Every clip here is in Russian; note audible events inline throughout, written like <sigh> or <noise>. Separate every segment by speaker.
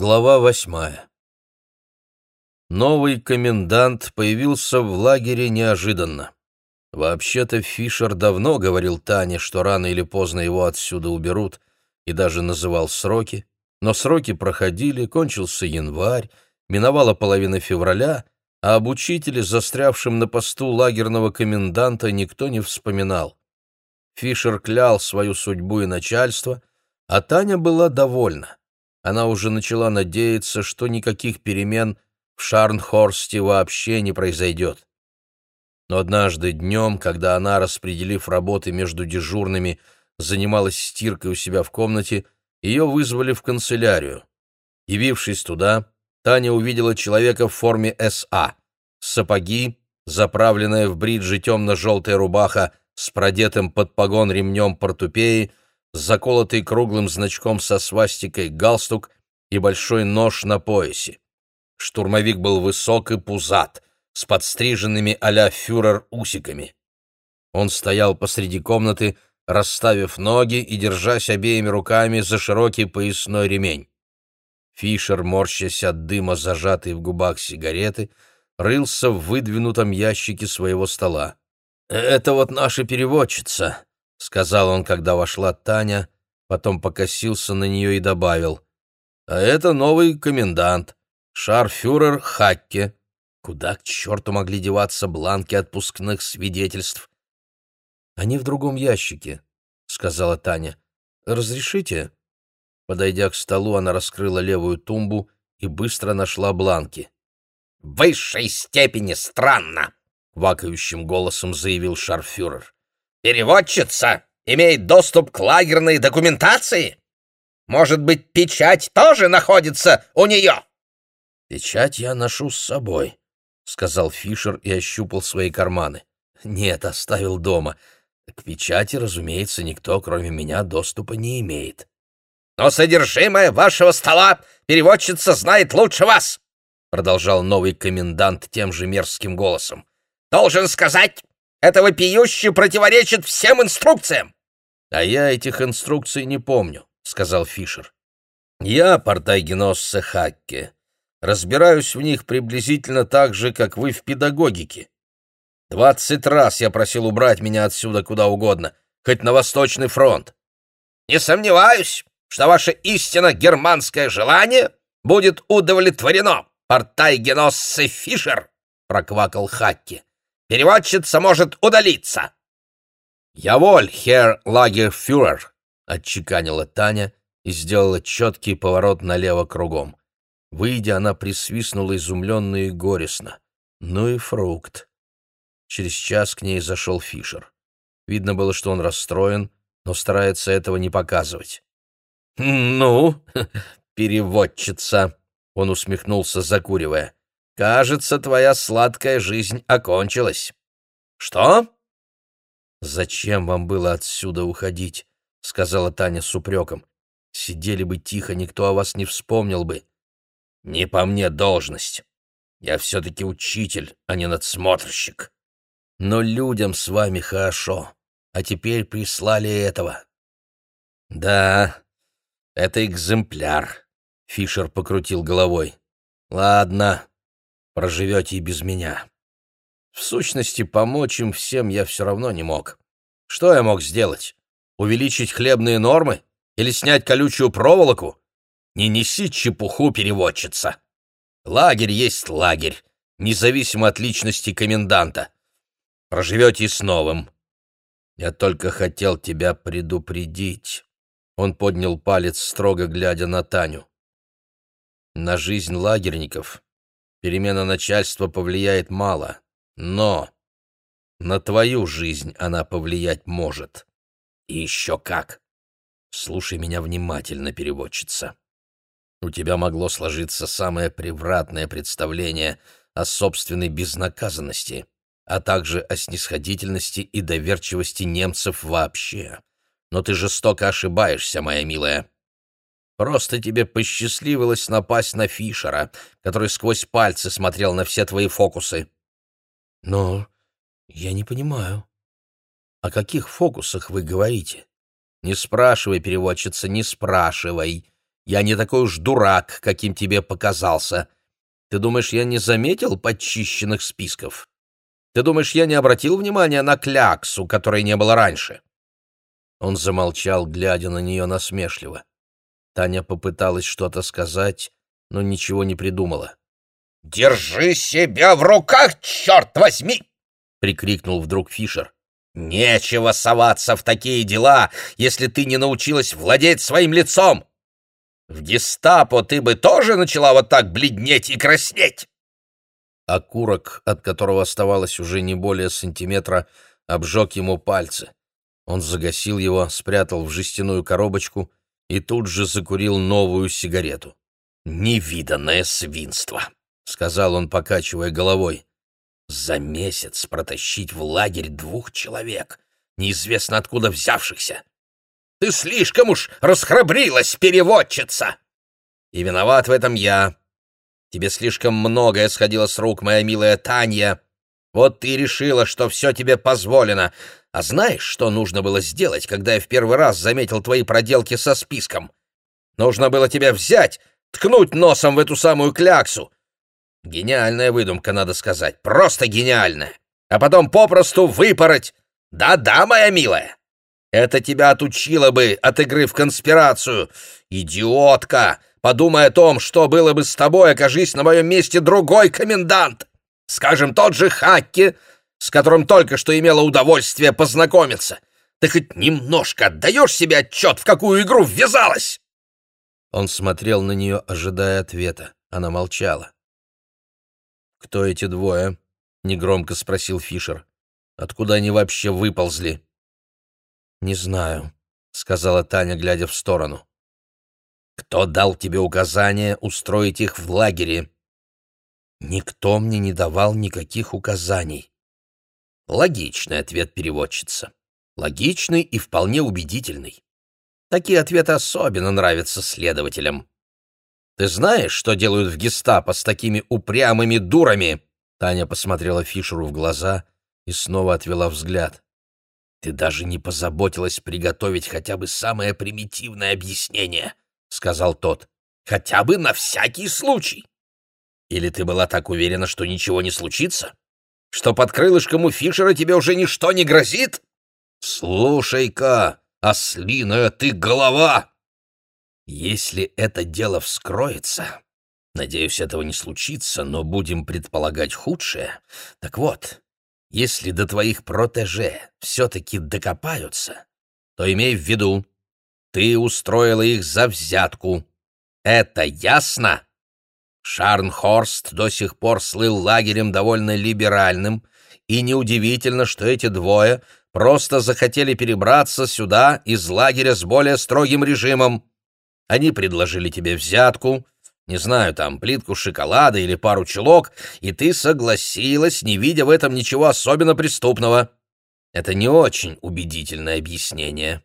Speaker 1: Глава восьмая Новый комендант появился в лагере неожиданно. Вообще-то Фишер давно говорил Тане, что рано или поздно его отсюда уберут, и даже называл сроки, но сроки проходили, кончился январь, миновала половина февраля, а об учителе, застрявшем на посту лагерного коменданта, никто не вспоминал. Фишер клял свою судьбу и начальство, а Таня была довольна она уже начала надеяться, что никаких перемен в Шарнхорсте вообще не произойдет. Но однажды днем, когда она, распределив работы между дежурными, занималась стиркой у себя в комнате, ее вызвали в канцелярию. Явившись туда, Таня увидела человека в форме СА. Сапоги, заправленная в бриджи темно-желтая рубаха с продетым под погон ремнем портупеи — заколотый круглым значком со свастикой галстук и большой нож на поясе. Штурмовик был высок и пузат, с подстриженными а-ля фюрер усиками. Он стоял посреди комнаты, расставив ноги и держась обеими руками за широкий поясной ремень. Фишер, морщась от дыма, зажатой в губах сигареты, рылся в выдвинутом ящике своего стола. «Это вот наша переводчица», — сказал он, когда вошла Таня, потом покосился на нее и добавил. «А это новый комендант, шарфюрер Хакке. Куда к черту могли деваться бланки отпускных свидетельств?» «Они в другом ящике», — сказала Таня. «Разрешите?» Подойдя к столу, она раскрыла левую тумбу и быстро нашла бланки.
Speaker 2: «В высшей степени странно!»
Speaker 1: — вакающим голосом заявил шарфюрер.
Speaker 2: Переводчица имеет доступ к лагерной документации? Может быть, печать тоже находится у нее?»
Speaker 1: «Печать я ношу с собой», — сказал Фишер и ощупал свои карманы. «Нет, оставил дома. К печати, разумеется, никто, кроме меня, доступа не имеет».
Speaker 2: «Но содержимое вашего стола переводчица знает лучше вас», — продолжал новый комендант тем же мерзким голосом. «Должен сказать, это вопиюще противоречит всем инструкциям!»
Speaker 1: «А я этих инструкций не помню», — сказал Фишер. «Я, Портайгеноссе Хакке, разбираюсь в них приблизительно так же, как вы в педагогике. Двадцать раз я просил убрать меня отсюда куда угодно, хоть на Восточный фронт.
Speaker 2: Не сомневаюсь, что ваше истинно германское желание будет удовлетворено, Портайгеноссе Фишер», — проквакал Хакке. Переводчица может удалиться.
Speaker 1: «Я воль, хер Лагерфюрер», — отчеканила Таня и сделала четкий поворот налево кругом. Выйдя, она присвистнула изумленно и горестно. Ну и фрукт. Через час к ней зашел Фишер. Видно было, что он расстроен, но старается этого не показывать. «Ну, <laughs> переводчица», — он усмехнулся, закуривая. Кажется, твоя сладкая жизнь окончилась. Что? Зачем вам было отсюда уходить? сказала Таня с упреком. Сидели бы тихо, никто о вас не вспомнил бы. Не по мне должность. Я все-таки учитель, а не надсмотрщик. Но людям с вами хорошо, а теперь прислали этого. Да, это экземпляр. Фишер покрутил головой. Ладно, проживете и без меня. В сущности, помочь им всем я все равно не мог. Что я мог сделать? Увеличить хлебные нормы? Или снять колючую проволоку? Не неси чепуху, переводчица. Лагерь есть лагерь, независимо от личности коменданта. Проживете и с новым. Я только хотел тебя предупредить. Он поднял палец, строго глядя на Таню. На жизнь лагерников перемена начальства повлияет мало, но на твою жизнь она повлиять может. И еще как. Слушай меня внимательно, переводчица. У тебя могло сложиться самое превратное представление о собственной безнаказанности, а также о снисходительности и доверчивости немцев вообще. Но ты жестоко ошибаешься, моя милая. Просто тебе посчастливилось напасть на Фишера, который сквозь пальцы смотрел на все твои фокусы. Но я не понимаю. О каких фокусах вы говорите? Не спрашивай, переводчица, не спрашивай. Я не такой уж дурак, каким тебе показался. Ты думаешь, я не заметил подчищенных списков? Ты думаешь, я не обратил внимания на кляксу, которой не было раньше?» Он замолчал, глядя на нее насмешливо. Таня попыталась что-то сказать, но ничего не придумала.
Speaker 2: «Держи себя в руках, черт возьми!» — прикрикнул вдруг Фишер. «Нечего соваться в такие дела, если ты не научилась владеть своим лицом! В гестапо ты бы тоже начала вот так бледнеть и краснеть!»
Speaker 1: Окурок, от которого оставалось уже не более сантиметра, обжег ему пальцы. Он загасил его, спрятал в жестяную коробочку и тут же закурил новую сигарету.
Speaker 2: «Невиданное свинство!» — сказал он, покачивая головой. «За месяц протащить в лагерь двух человек, неизвестно откуда взявшихся. Ты слишком уж расхрабрилась, переводчица!» «И виноват в этом я. Тебе слишком многое сходило с рук, моя милая Таня. Вот ты решила, что все тебе позволено. А знаешь, что нужно было сделать, когда я в первый раз заметил твои проделки со списком? Нужно было тебя взять, ткнуть носом в эту самую кляксу. Гениальная выдумка, надо сказать, просто гениальная. А потом попросту выпороть. Да-да, моя милая. Это тебя отучило бы от игры в конспирацию. Идиотка! Подумай о том, что было бы с тобой, окажись на моем месте другой комендант. Скажем, тот же Хакки, с которым только что имела удовольствие познакомиться. Ты хоть немножко отдаешь себе отчет, в какую игру ввязалась?»
Speaker 1: Он смотрел на нее, ожидая ответа. Она молчала. «Кто эти двое?» — негромко спросил Фишер. «Откуда они вообще выползли?» «Не знаю», — сказала Таня, глядя в сторону. «Кто дал тебе указание устроить их в лагере?» «Никто мне не давал никаких указаний». Логичный ответ переводчица. Логичный и вполне убедительный. Такие ответы особенно нравятся следователям. «Ты знаешь, что делают в гестапо с такими упрямыми дурами?» Таня посмотрела Фишеру в глаза и снова отвела взгляд. «Ты даже не позаботилась приготовить хотя бы самое примитивное объяснение», — сказал тот. «Хотя бы на всякий случай. Или ты была так уверена, что ничего не случится? Что под крылышком у Фишера тебе уже ничто не грозит? Слушай-ка, ослиная ты голова! Если это дело вскроется, надеюсь, этого не случится, но будем предполагать худшее. Так вот, если до твоих протеже все-таки докопаются, то имей в виду, ты устроила их за взятку. Это ясно? Шарнхорст до сих пор слыл лагерем довольно либеральным, и неудивительно, что эти двое просто захотели перебраться сюда из лагеря с более строгим режимом. Они предложили тебе взятку, не знаю, там, плитку шоколада или пару чулок, и ты согласилась, не видя в этом ничего особенно преступного. Это не очень убедительное объяснение,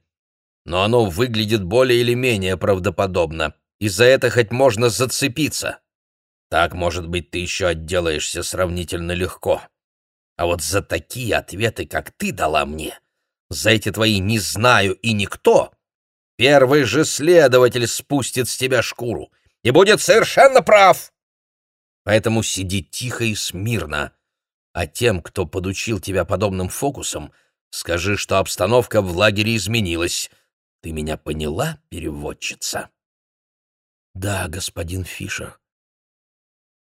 Speaker 1: но оно выглядит более или менее правдоподобно, и за это хоть можно зацепиться. Так, может быть, ты еще отделаешься сравнительно легко. А вот за такие ответы, как ты дала мне, за эти твои «не знаю» и «никто», первый же следователь спустит с тебя шкуру и будет совершенно прав. Поэтому сиди тихо и смирно, а тем, кто подучил тебя подобным фокусам, скажи, что обстановка в лагере изменилась. Ты меня поняла, переводчица? — Да, господин Фишер,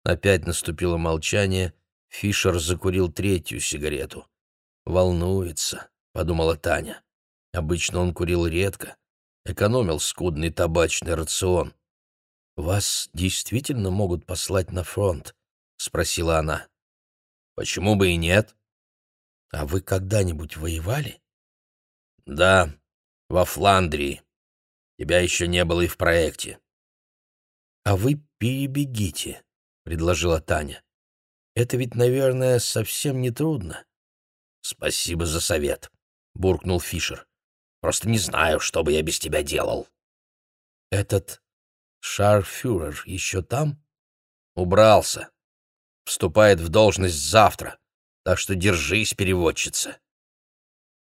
Speaker 1: Опять наступило молчание. Фишер закурил третью сигарету. «Волнуется», — подумала Таня. Обычно он курил редко, экономил скудный табачный рацион. «Вас действительно могут послать на фронт?» — спросила она. «Почему бы и нет?» «А вы когда-нибудь воевали?» «Да, во Фландрии. Тебя еще не было и в проекте». «А вы перебегите», предложила Таня. Это ведь, наверное, совсем не трудно. Спасибо за совет, буркнул Фишер. Просто не знаю, что бы я без тебя делал. Этот шарфюрер еще там? Убрался. Вступает в должность завтра, так что держись, переводчица.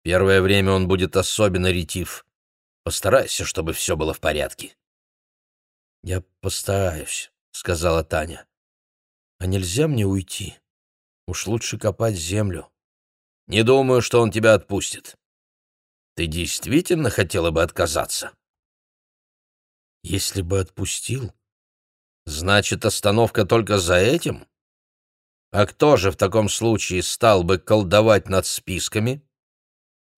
Speaker 1: Первое время он будет особенно ретив. Постарайся, чтобы все было в порядке. «Я постараюсь», — сказала Таня. «А нельзя мне уйти? Уж лучше копать землю». «Не думаю, что он тебя отпустит. Ты действительно хотела бы отказаться?» «Если бы отпустил...» «Значит, остановка только за этим? А кто же в таком случае стал бы колдовать над списками?»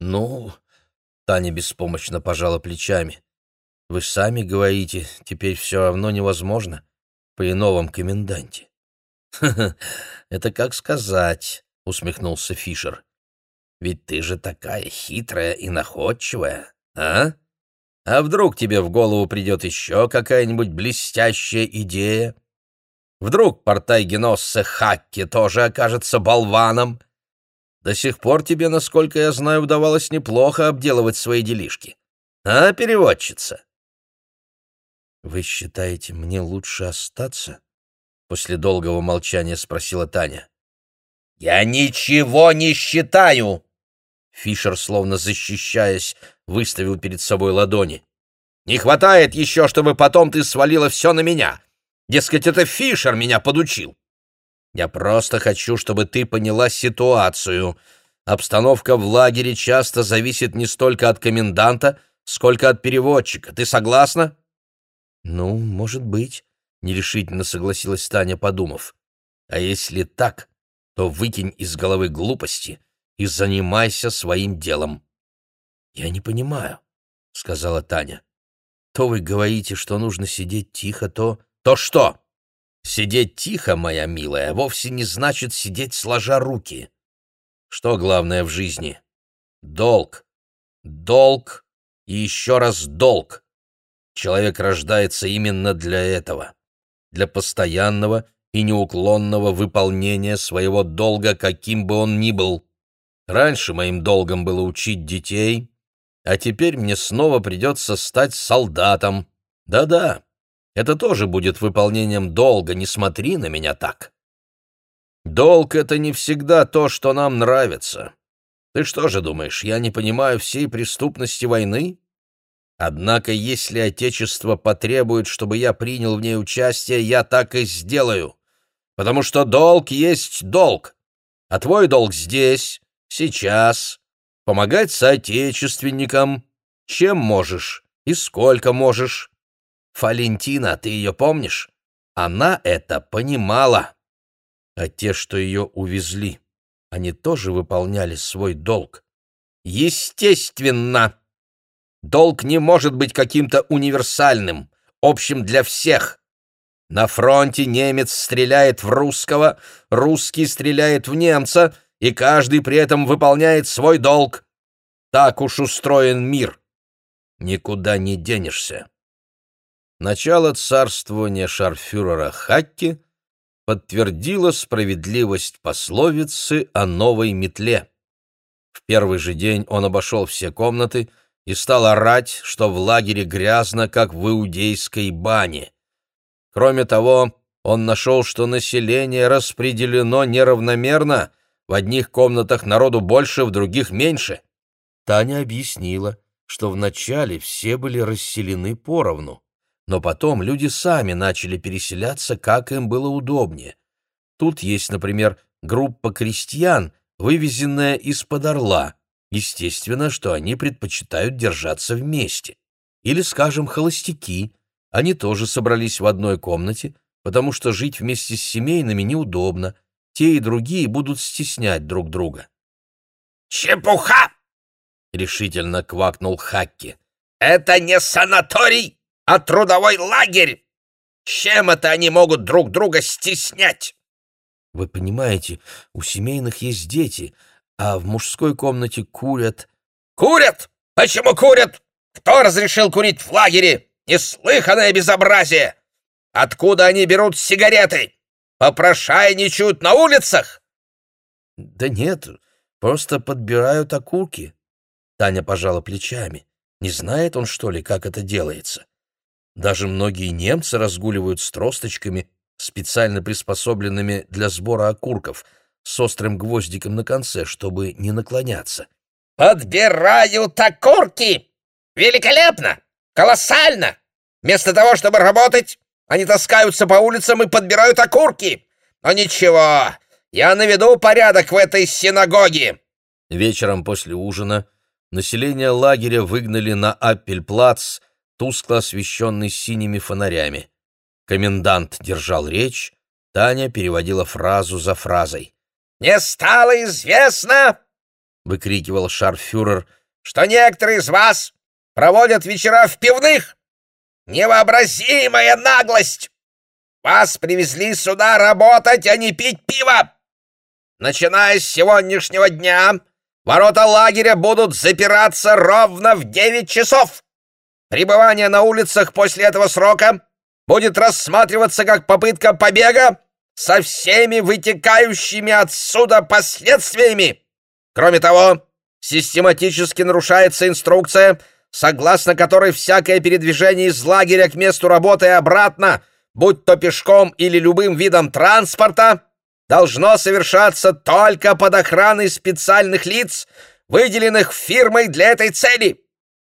Speaker 1: «Ну...» — Таня беспомощно пожала плечами. Вы сами говорите, теперь все равно невозможно при новом коменданте. <laughs> это как сказать, усмехнулся Фишер. Ведь ты же такая хитрая и находчивая, а? А вдруг тебе в голову придет еще какая-нибудь блестящая идея? Вдруг портай Геноссе Хакки тоже окажется болваном? До сих пор тебе, насколько я знаю, удавалось неплохо обделывать свои делишки. А, переводчица? «Вы считаете, мне лучше остаться?» После долгого молчания спросила Таня. «Я ничего не считаю!» Фишер, словно защищаясь, выставил перед собой ладони. «Не хватает еще, чтобы потом ты свалила все на меня. Дескать, это Фишер меня подучил. Я просто хочу, чтобы ты поняла ситуацию. Обстановка в лагере часто зависит не столько от коменданта, сколько от переводчика. Ты согласна?» «Ну, может быть», — нерешительно согласилась Таня, подумав. «А если так, то выкинь из головы глупости и занимайся своим делом». «Я не понимаю», — сказала Таня. «То вы говорите, что нужно сидеть тихо, то...» «То что?» «Сидеть тихо, моя милая, вовсе не значит сидеть сложа руки. Что главное в жизни? Долг. Долг и еще раз долг. Человек рождается именно для этого, для постоянного и неуклонного выполнения своего долга, каким бы он ни был. Раньше моим долгом было учить детей, а теперь мне снова придется стать солдатом. Да-да, это тоже будет выполнением долга, не смотри на меня так. Долг — это не всегда то, что нам нравится. Ты что же думаешь, я не понимаю всей преступности войны? Однако, если Отечество потребует, чтобы я принял в ней участие, я так и сделаю, потому что долг есть долг, а твой долг здесь, сейчас, помогать соотечественникам, чем можешь и сколько можешь. Фалентина, ты ее помнишь? Она это понимала. А те, что ее увезли, они тоже выполняли свой долг. Естественно! Долг не может быть каким-то универсальным, общим для всех. На фронте немец стреляет в русского, русский стреляет в немца, и каждый при этом выполняет свой долг. Так уж устроен мир. Никуда не денешься. Начало царствования шарфюрера Хакки подтвердило справедливость пословицы о новой метле. В первый же день он обошел все комнаты, и стал орать, что в лагере грязно, как в иудейской бане. Кроме того, он нашел, что население распределено неравномерно, в одних комнатах народу больше, в других меньше. Таня объяснила, что вначале все были расселены поровну, но потом люди сами начали переселяться, как им было удобнее. Тут есть, например, группа крестьян, вывезенная из-под Орла — Естественно, что они предпочитают держаться вместе. Или, скажем, холостяки. Они тоже собрались в одной комнате, потому что жить вместе с семейными неудобно. Те и другие будут стеснять друг друга.
Speaker 2: «Чепуха!» — решительно квакнул Хакки. «Это не санаторий, а трудовой лагерь! Чем это они могут друг друга стеснять?»
Speaker 1: «Вы понимаете, у семейных есть дети, а в мужской комнате курят.
Speaker 2: «Курят? Почему курят? Кто разрешил курить в лагере? Неслыханное безобразие! Откуда они берут сигареты? Попрошайничают на улицах?»
Speaker 1: «Да нет, просто подбирают окурки». Таня пожала плечами. Не знает он, что ли, как это делается? Даже многие немцы разгуливают с тросточками, специально приспособленными для сбора окурков — с острым гвоздиком на конце, чтобы не наклоняться.
Speaker 2: «Подбирают окурки! Великолепно! Колоссально! Вместо того, чтобы работать, они таскаются по улицам и подбирают окурки. Но ничего, я наведу порядок в этой синагоге.
Speaker 1: Вечером после ужина население лагеря выгнали на Аппельплац, тускло освещенный синими фонарями. Комендант держал речь, Таня переводила фразу за фразой.
Speaker 2: «Не стало известно!» — выкрикивал шарфюрер, «что некоторые из вас проводят вечера в пивных. Невообразимая наглость! Вас привезли сюда работать, а не пить пиво! Начиная с сегодняшнего дня, ворота лагеря будут запираться ровно в девять часов. Пребывание на улицах после этого срока будет рассматриваться как попытка побега со всеми вытекающими отсюда последствиями. Кроме того, систематически нарушается инструкция, согласно которой всякое передвижение из лагеря к месту работы и обратно, будь то пешком или любым видом транспорта, должно совершаться только под охраной специальных лиц, выделенных фирмой для этой цели.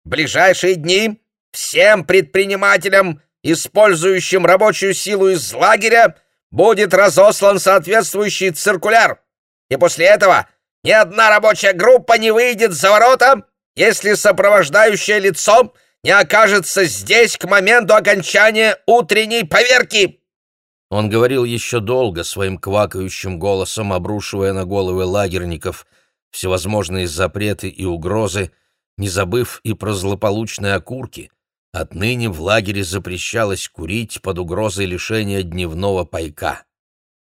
Speaker 2: В ближайшие дни всем предпринимателям, использующим рабочую силу из лагеря, будет разослан соответствующий циркуляр, и после этого ни одна рабочая группа не выйдет за ворота, если сопровождающее лицо не окажется здесь к моменту окончания утренней поверки.
Speaker 1: Он говорил еще долго своим квакающим голосом, обрушивая на головы лагерников всевозможные запреты и угрозы, не забыв и про злополучные окурки, Отныне в лагере запрещалось курить под угрозой лишения дневного пайка.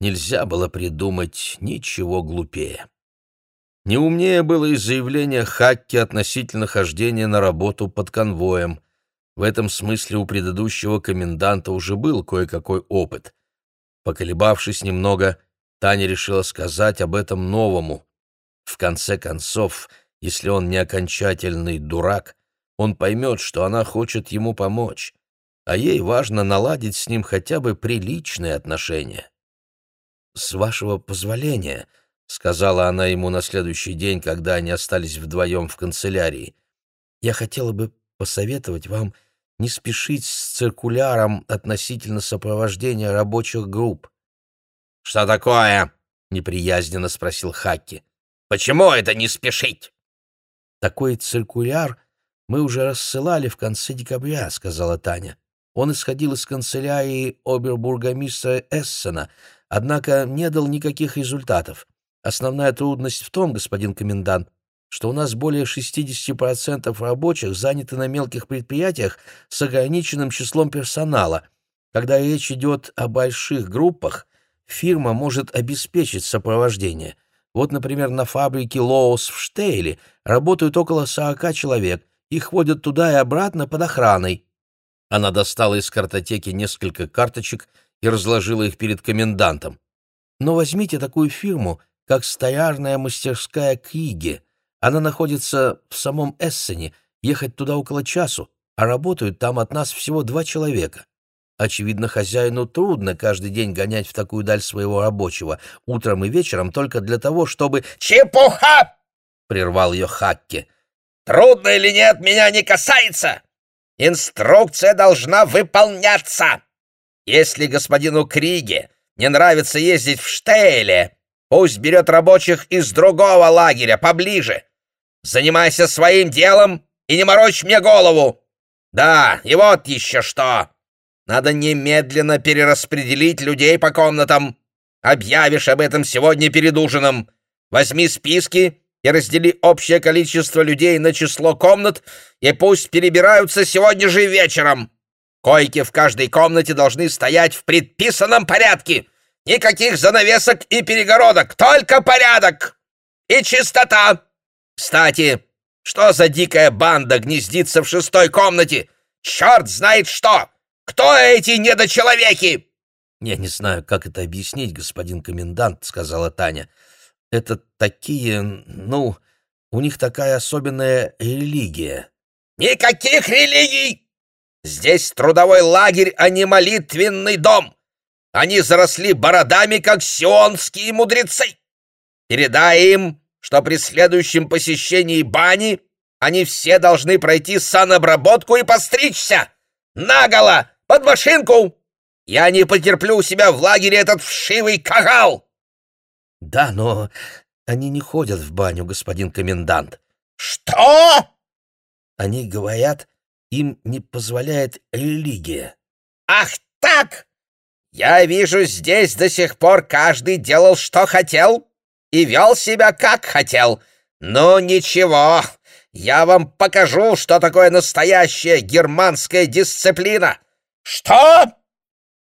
Speaker 1: Нельзя было придумать ничего глупее. Не умнее было и заявление Хакки относительно хождения на работу под конвоем. В этом смысле у предыдущего коменданта уже был кое-какой опыт. Поколебавшись немного, Таня решила сказать об этом новому. В конце концов, если он не окончательный дурак, он поймет, что она хочет ему помочь, а ей важно наладить с ним хотя бы приличные отношения. «С вашего позволения», — сказала она ему на следующий день, когда они остались вдвоем в канцелярии, «я хотела бы посоветовать вам не спешить с циркуляром относительно сопровождения рабочих групп».
Speaker 2: «Что такое?»
Speaker 1: — неприязненно спросил Хакки.
Speaker 2: «Почему это не спешить?»
Speaker 1: «Такой циркуляр мы уже рассылали в конце декабря», — сказала Таня. Он исходил из канцелярии обербургомистра Эссена, однако не дал никаких результатов. Основная трудность в том, господин комендант, что у нас более 60% рабочих заняты на мелких предприятиях с ограниченным числом персонала. Когда речь идет о больших группах, фирма может обеспечить сопровождение. Вот, например, на фабрике Лоус в Штейле работают около 40 человек, их водят туда и обратно под охраной». Она достала из картотеки несколько карточек и разложила их перед комендантом. «Но возьмите такую фирму, как стоярная мастерская Криге. Она находится в самом Эссене, ехать туда около часу, а работают там от нас всего два человека. Очевидно, хозяину трудно каждый день гонять в такую даль своего рабочего, утром и вечером только для того, чтобы...
Speaker 2: «Чепуха!» — прервал ее Хакке. Трудно или нет, меня не касается. Инструкция должна выполняться. Если господину Криге не нравится ездить в Штейле, пусть берет рабочих из другого лагеря, поближе. Занимайся своим делом и не морочь мне голову. Да, и вот еще что. Надо немедленно перераспределить людей по комнатам. Объявишь об этом сегодня перед ужином. Возьми списки и раздели общее количество людей на число комнат, и пусть перебираются сегодня же вечером. Койки в каждой комнате должны стоять в предписанном порядке. Никаких занавесок и перегородок, только порядок и чистота. Кстати, что за дикая банда гнездится в шестой комнате? Черт знает что! Кто эти недочеловеки?»
Speaker 1: «Я не знаю, как это объяснить, господин комендант», — сказала Таня это такие, ну, у них такая особенная религия.
Speaker 2: Никаких религий! Здесь трудовой лагерь, а не молитвенный дом. Они заросли бородами, как сионские мудрецы. Передай им, что при следующем посещении бани они все должны пройти санобработку и постричься. Наголо! Под машинку! Я не потерплю у себя в лагере этот вшивый кагал!»
Speaker 1: «Да, но они не ходят в баню, господин комендант».
Speaker 2: «Что?»
Speaker 1: «Они говорят, им не позволяет религия».
Speaker 2: «Ах так! Я вижу, здесь до сих пор каждый делал, что хотел, и вел себя, как хотел. Ну, ничего, я вам покажу, что такое настоящая германская дисциплина. Что?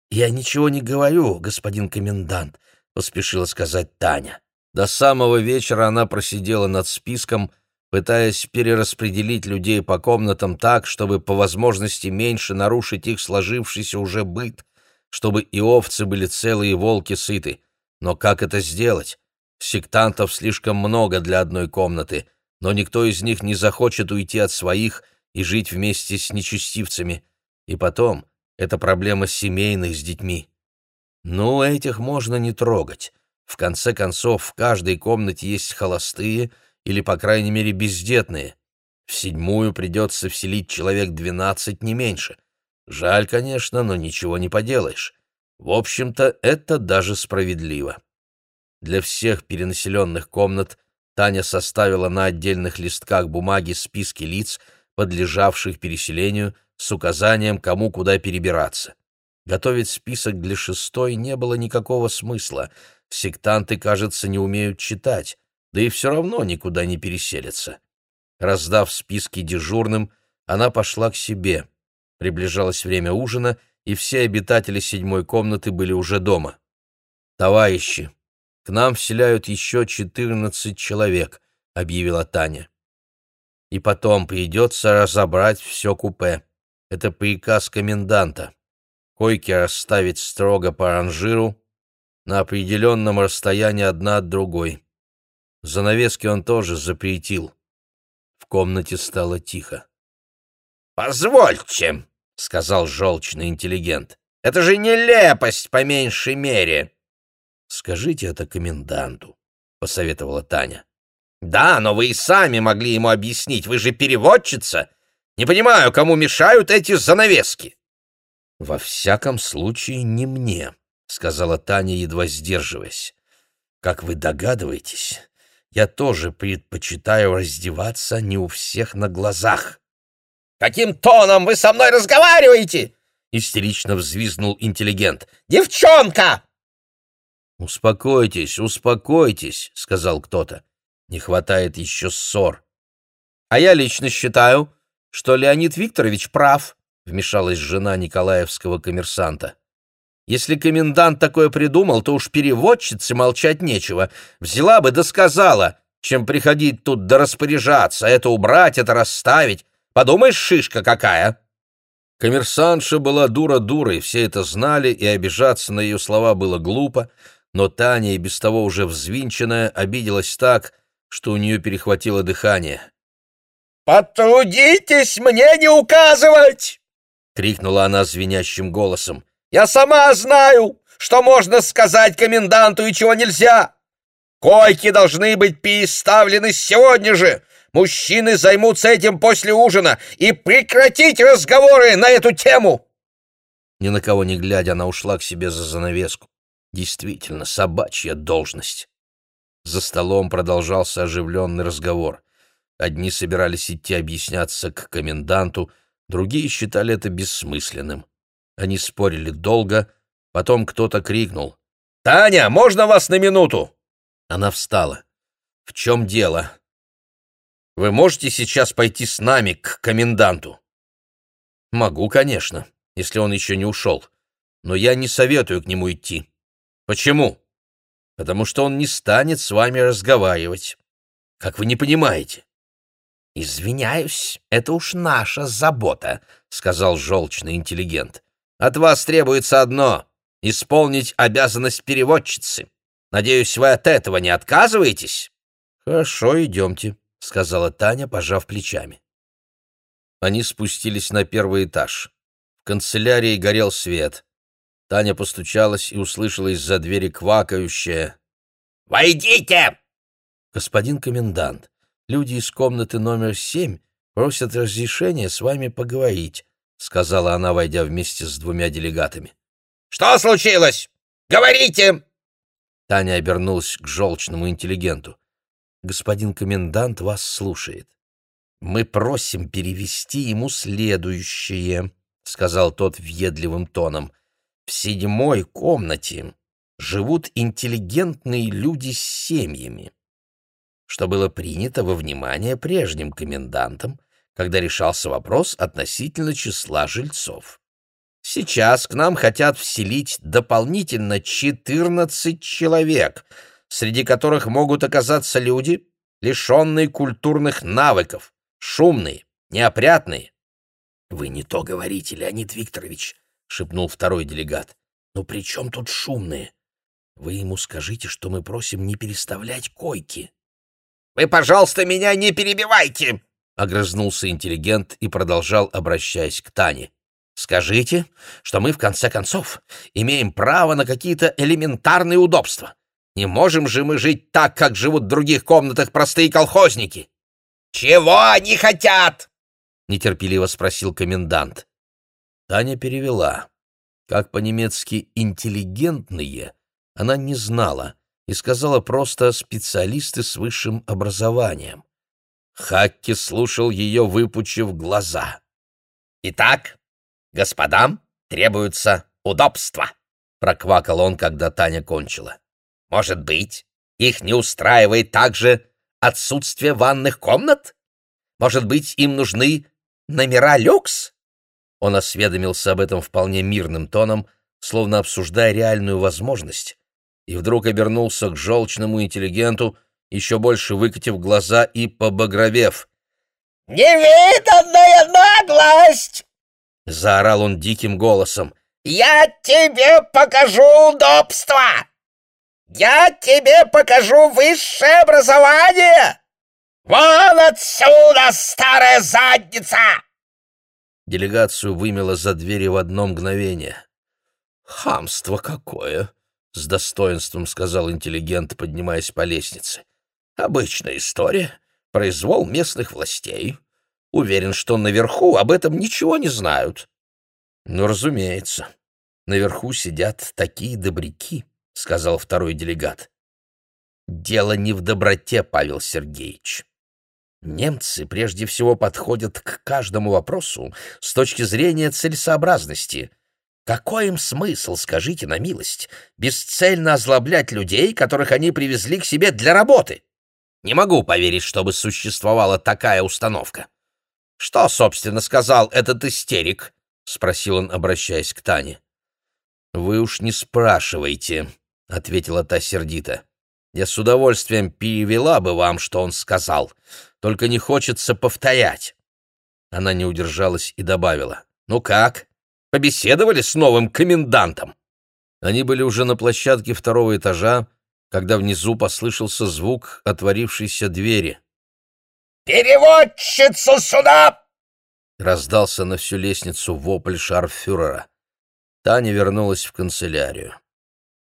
Speaker 1: Я ничего не говорю, господин комендант, поспешила сказать Таня. До самого вечера она просидела над списком, пытаясь перераспределить людей по комнатам так, чтобы по возможности меньше нарушить их сложившийся уже быт, чтобы и овцы были целые, и волки сыты. Но как это сделать? Сектантов слишком много для одной комнаты, но никто из них не захочет уйти от своих и жить вместе с нечестивцами. И потом, это проблема семейных с детьми. Ну, этих можно не трогать. В конце концов, в каждой комнате есть холостые или, по крайней мере, бездетные. В седьмую придется вселить человек двенадцать, не меньше. Жаль, конечно, но ничего не поделаешь. В общем-то, это даже справедливо. Для всех перенаселенных комнат Таня составила на отдельных листках бумаги списки лиц, подлежавших переселению, с указанием, кому куда перебираться. Готовить список для шестой не было никакого смысла. Сектанты, кажется, не умеют читать, да и все равно никуда не переселятся. Раздав списки дежурным, она пошла к себе. Приближалось время ужина, и все обитатели седьмой комнаты были уже дома. «Товарищи, к нам вселяют еще четырнадцать человек», — объявила Таня. «И потом придется разобрать все купе. Это приказ коменданта. Койки расставить строго по ранжиру, на определенном расстоянии одна от другой. Занавески он тоже запретил». В комнате стало тихо.
Speaker 2: «Позвольте», — сказал желчный интеллигент, — «это же нелепость по меньшей мере».
Speaker 1: «Скажите это коменданту», — посоветовала Таня.
Speaker 2: «Да, но вы и сами могли ему объяснить, вы же переводчица. Не понимаю, кому мешают эти занавески».
Speaker 1: «Во всяком случае, не мне», — сказала Таня, едва сдерживаясь. «Как вы догадываетесь, я тоже предпочитаю раздеваться не у всех на глазах».
Speaker 2: «Каким тоном вы со мной разговариваете?» — истерично взвизгнул интеллигент. «Девчонка!»
Speaker 1: «Успокойтесь, успокойтесь», — сказал кто-то. «Не хватает еще ссор». «А я лично считаю, что Леонид Викторович прав», — вмешалась жена Николаевского коммерсанта. «Если комендант такое придумал, то уж переводчице молчать нечего. Взяла бы да сказала, чем приходить тут да распоряжаться, это убрать, это расставить. Подумаешь, шишка какая!» Коммерсантша была дура дурой, все это знали, и обижаться на ее слова было глупо, но Таня, и без того уже взвинченная, обиделась так, что у нее перехватило дыхание.
Speaker 2: «Потрудитесь мне не указывать!» — крикнула она звенящим голосом. «Я сама знаю, что можно сказать коменданту и чего нельзя. Койки должны быть переставлены сегодня же. Мужчины займутся этим после ужина и прекратить разговоры на эту тему!»
Speaker 1: Ни на кого не глядя, она ушла к себе за занавеску. Действительно, собачья должность. За столом продолжался оживленный разговор. Одни собирались идти объясняться к коменданту, другие считали это бессмысленным. Они спорили долго, потом кто-то крикнул.
Speaker 2: «Таня, можно вас на минуту?»
Speaker 1: Она встала. «В чем дело?» «Вы можете сейчас пойти с нами к коменданту?» «Могу, конечно, если он еще не ушел. Но я не советую к нему идти. Почему? Потому что он не станет с вами разговаривать. Как вы не понимаете?
Speaker 2: «Извиняюсь, это уж наша забота», — сказал желчный интеллигент.
Speaker 1: «От вас требуется одно — исполнить обязанность переводчицы. Надеюсь, вы от этого не отказываетесь?» «Хорошо, идемте», — сказала Таня, пожав плечами. Они спустились на первый этаж. В канцелярии горел свет. Таня постучалась и услышала из-за двери квакающее
Speaker 2: «Войдите!»
Speaker 1: «Господин комендант, люди из комнаты номер семь просят разрешения с вами поговорить», сказала она, войдя вместе с двумя делегатами.
Speaker 2: «Что случилось? Говорите!»
Speaker 1: Таня обернулась к желчному интеллигенту. «Господин комендант вас слушает. Мы просим перевести ему следующее», — сказал тот въедливым тоном. «В седьмой комнате живут интеллигентные люди с семьями, что было принято во внимание прежним комендантом, когда решался вопрос относительно числа жильцов. Сейчас к нам хотят вселить дополнительно 14 человек, среди которых могут оказаться люди, лишенные культурных навыков, шумные, неопрятные. — Вы не то говорите, Леонид Викторович, — шепнул второй делегат. — Но при чем тут шумные? Вы ему скажите, что мы просим не переставлять койки.
Speaker 2: — Вы, пожалуйста, меня не перебивайте!
Speaker 1: — огрызнулся интеллигент и продолжал, обращаясь к Тане. Скажите, что мы, в конце концов, имеем право на какие-то элементарные удобства. Не можем же мы жить так, как живут в других комнатах простые колхозники.
Speaker 2: — Чего они хотят?
Speaker 1: — нетерпеливо спросил комендант. Таня перевела. Как по-немецки «интеллигентные» она не знала и сказала просто «специалисты с высшим образованием». Хакки слушал ее, выпучив глаза.
Speaker 2: «Итак, господам требуются удобства», — проквакал он, когда Таня кончила. «Может быть, их не устраивает также отсутствие ванных комнат? Может быть, им нужны номера люкс?»
Speaker 1: Он осведомился об этом вполне мирным тоном, словно обсуждая реальную возможность, и вдруг обернулся к желчному интеллигенту, еще больше выкатив глаза и побагровев.
Speaker 2: «Невиданная наглость!»
Speaker 1: — заорал он диким голосом.
Speaker 2: «Я тебе покажу удобства! Я тебе покажу высшее образование! Вон отсюда, старая задница!»
Speaker 1: Делегацию вымело за двери в одно мгновение. «Хамство какое!» — с достоинством сказал интеллигент, поднимаясь по лестнице. «Обычная история, произвол местных властей. Уверен, что наверху об этом ничего не знают. Ну, разумеется, наверху сидят такие добряки, сказал второй делегат. Дело не в доброте, Павел Сергеевич. Немцы прежде всего подходят к каждому вопросу с точки зрения целесообразности. Какой им смысл, скажите на милость, бесцельно озлоблять людей, которых они привезли к себе для работы? Не могу поверить, чтобы существовала такая установка. «Что, собственно, сказал этот истерик?» — спросил он, обращаясь к Тане. «Вы уж не спрашивайте», — ответила та сердито. «Я с удовольствием перевела бы вам, что он сказал, только не хочется повторять». Она не удержалась и добавила. «Ну как? Побеседовали с новым комендантом?» Они были уже на площадке второго этажа, когда внизу послышался звук отворившейся двери.
Speaker 2: «Переводчицу сюда!»
Speaker 1: Раздался на всю лестницу вопль шарфюрера. Таня вернулась в канцелярию.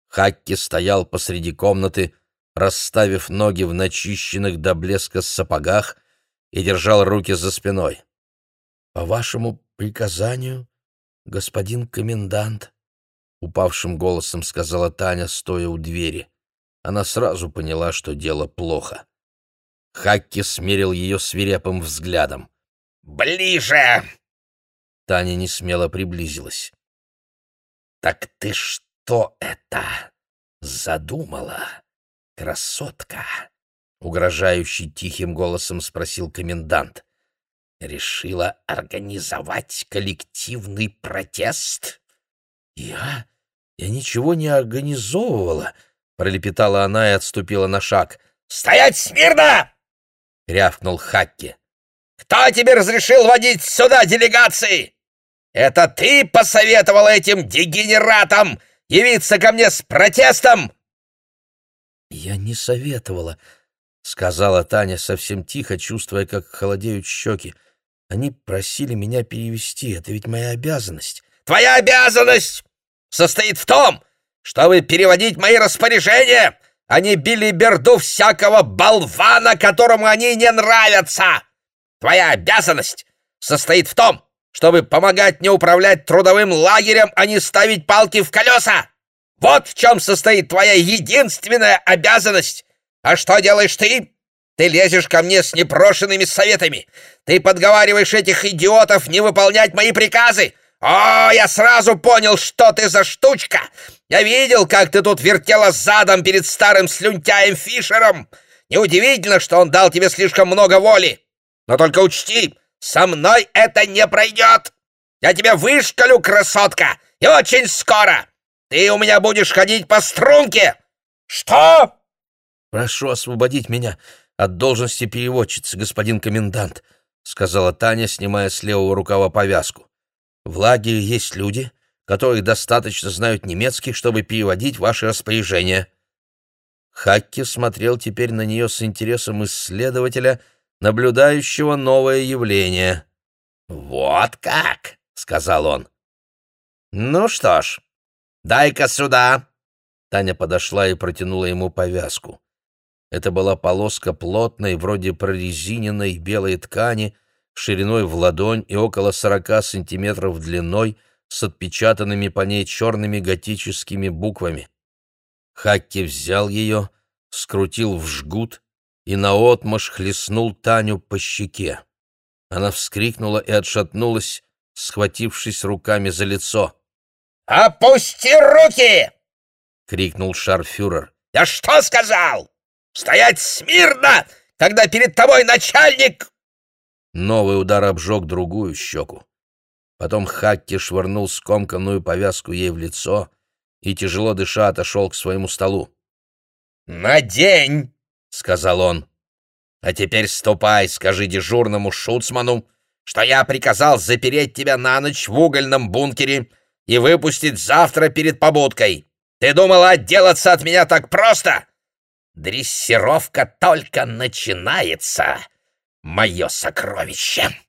Speaker 1: Хакки стоял посреди комнаты, расставив ноги в начищенных до блеска сапогах и держал руки за спиной. — По вашему приказанию, господин комендант, — упавшим голосом сказала Таня, стоя у двери. Она сразу поняла, что дело плохо. Хакки смерил ее свирепым взглядом.
Speaker 2: «Ближе!»
Speaker 1: Таня не смело приблизилась. «Так ты что это задумала, красотка?» Угрожающий тихим голосом спросил комендант. «Решила организовать коллективный протест?» «Я? Я ничего не организовывала», — пролепетала она и отступила на шаг.
Speaker 2: «Стоять смирно!» — рявкнул Хакки. «Кто тебе разрешил водить сюда делегации? Это ты посоветовал этим дегенератам явиться ко мне с протестом?»
Speaker 1: «Я не советовала», — сказала Таня совсем тихо, чувствуя, как холодеют щеки. «Они просили меня перевести, это ведь моя обязанность».
Speaker 2: «Твоя обязанность состоит в том, чтобы переводить мои распоряжения они били берду всякого болвана, которому они не нравятся. Твоя обязанность состоит в том, чтобы помогать мне управлять трудовым лагерем, а не ставить палки в колеса. Вот в чем состоит твоя единственная обязанность. А что делаешь ты? Ты лезешь ко мне с непрошенными советами. Ты подговариваешь этих идиотов не выполнять мои приказы. О, я сразу понял, что ты за штучка. Я видел, как ты тут вертела задом перед старым слюнтяем Фишером. Неудивительно, что он дал тебе слишком много воли. Но только учти, со мной это не пройдет. Я тебя вышкалю, красотка, и очень скоро. Ты у меня будешь ходить по струнке. Что?
Speaker 1: Прошу освободить меня от должности переводчицы, господин комендант, сказала Таня, снимая с левого рукава повязку. В лагере есть люди, которые достаточно знают немецкий, чтобы переводить ваши распоряжения. Хакки смотрел теперь на нее с интересом исследователя, наблюдающего новое явление.
Speaker 2: «Вот как!» — сказал он. «Ну что ж, дай-ка сюда!»
Speaker 1: Таня подошла и протянула ему повязку. Это была полоска плотной, вроде прорезиненной белой ткани, шириной в ладонь и около сорока сантиметров длиной, с отпечатанными по ней черными готическими буквами. Хакки взял ее, скрутил в жгут и наотмашь хлестнул Таню по щеке. Она вскрикнула и отшатнулась, схватившись руками за лицо.
Speaker 2: «Опусти руки!»
Speaker 1: — крикнул шарфюрер.
Speaker 2: «Я что сказал? Стоять смирно, когда перед тобой начальник!»
Speaker 1: Новый удар обжег другую щеку. Потом Хакки швырнул скомканную повязку ей в лицо, и, тяжело дыша, отошел к своему столу.
Speaker 2: «Надень!» — сказал он. «А теперь ступай, скажи дежурному шуцману, что я приказал запереть тебя на ночь в угольном бункере и выпустить завтра перед побудкой. Ты думала отделаться от меня так просто? Дрессировка только начинается, мое сокровище!»